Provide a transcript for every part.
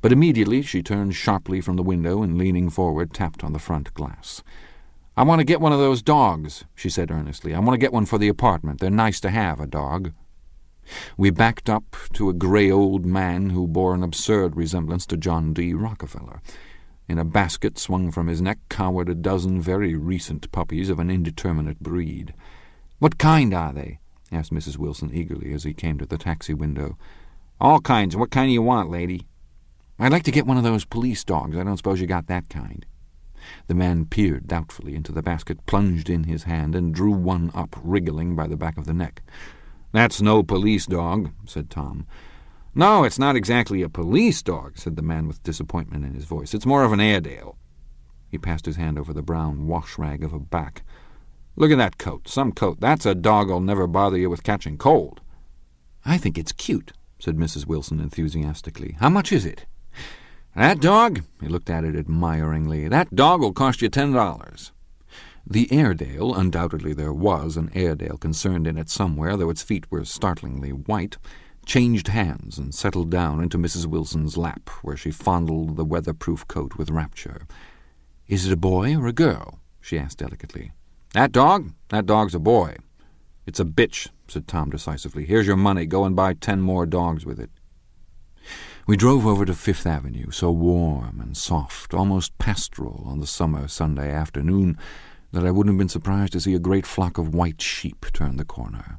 But immediately she turned sharply from the window and, leaning forward, tapped on the front glass. I want to get one of those dogs, she said earnestly. I want to get one for the apartment. They're nice to have, a dog. We backed up to a grey old man who bore an absurd resemblance to John D. Rockefeller. In a basket swung from his neck cowered a dozen very recent puppies of an indeterminate breed. What kind are they? asked Mrs. Wilson eagerly as he came to the taxi window. All kinds. What kind do you want, lady? I'd like to get one of those police dogs. I don't suppose you got that kind. The man peered doubtfully into the basket, plunged in his hand, and drew one up, wriggling by the back of the neck. That's no police dog, said Tom. No, it's not exactly a police dog, said the man with disappointment in his voice. It's more of an Airedale. He passed his hand over the brown wash rag of a back. Look at that coat. Some coat. That's a dog'll never bother you with catching cold. I think it's cute, said Mrs. Wilson enthusiastically. How much is it? That dog? He looked at it admiringly. That dog will cost you ten dollars. The Airedale, undoubtedly there was an Airedale concerned in it somewhere, though its feet were startlingly white, changed hands and settled down into Mrs. Wilson's lap, where she fondled the weatherproof coat with rapture. Is it a boy or a girl? she asked delicately. That dog? That dog's a boy. It's a bitch, said Tom decisively. Here's your money. Go and buy ten more dogs with it. We drove over to Fifth Avenue, so warm and soft, almost pastoral on the summer Sunday afternoon, that I wouldn't have been surprised to see a great flock of white sheep turn the corner.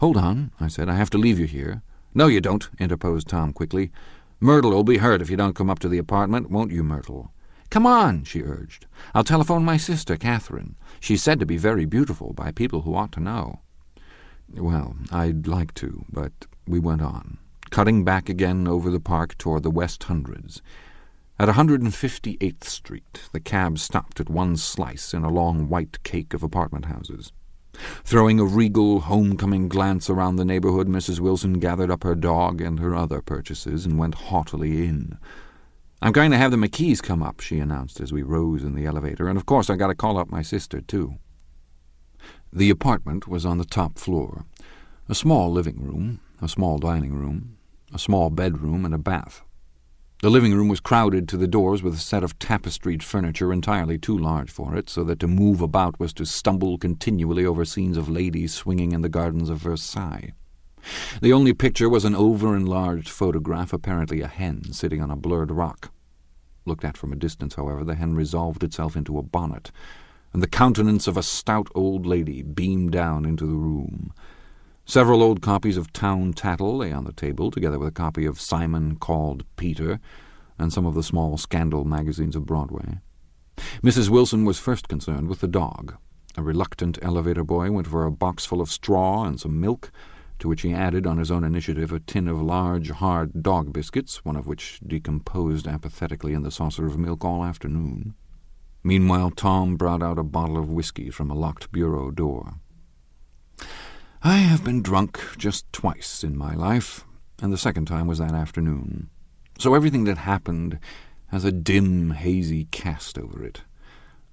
Hold on, I said. I have to leave you here. No, you don't, interposed Tom quickly. Myrtle'll be hurt if you don't come up to the apartment, won't you, Myrtle? Come on, she urged. I'll telephone my sister, Catherine. She's said to be very beautiful by people who ought to know. Well, I'd like to, but we went on, cutting back again over the park toward the West Hundreds. At 158th Street, the cab stopped at one slice in a long white cake of apartment houses. Throwing a regal, homecoming glance around the neighborhood, Mrs. Wilson gathered up her dog and her other purchases and went haughtily in. I'm going to have the McKees come up, she announced as we rose in the elevator, and of course I got to call up my sister, too. The apartment was on the top floor. A small living room, a small dining room, a small bedroom, and a bath. The living room was crowded to the doors with a set of tapestried furniture entirely too large for it, so that to move about was to stumble continually over scenes of ladies swinging in the gardens of Versailles. The only picture was an over-enlarged photograph, apparently a hen sitting on a blurred rock. Looked at from a distance, however, the hen resolved itself into a bonnet, and the countenance of a stout old lady beamed down into the room. Several old copies of Town Tattle lay on the table, together with a copy of Simon Called Peter, and some of the small scandal magazines of Broadway. Mrs. Wilson was first concerned with the dog. A reluctant elevator boy went for a box full of straw and some milk, to which he added on his own initiative a tin of large, hard dog biscuits, one of which decomposed apathetically in the saucer of milk all afternoon. Meanwhile, Tom brought out a bottle of whisky from a locked bureau door. I have been drunk just twice in my life, and the second time was that afternoon. So everything that happened has a dim, hazy cast over it,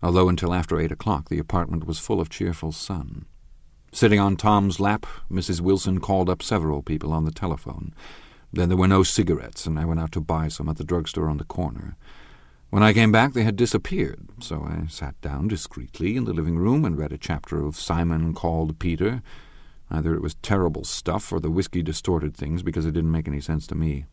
although until after eight o'clock the apartment was full of cheerful sun. Sitting on Tom's lap, Mrs. Wilson called up several people on the telephone. Then there were no cigarettes, and I went out to buy some at the drugstore on the corner. When I came back, they had disappeared, so I sat down discreetly in the living room and read a chapter of Simon Called Peter. Either it was terrible stuff, or the whiskey distorted things because it didn't make any sense to me.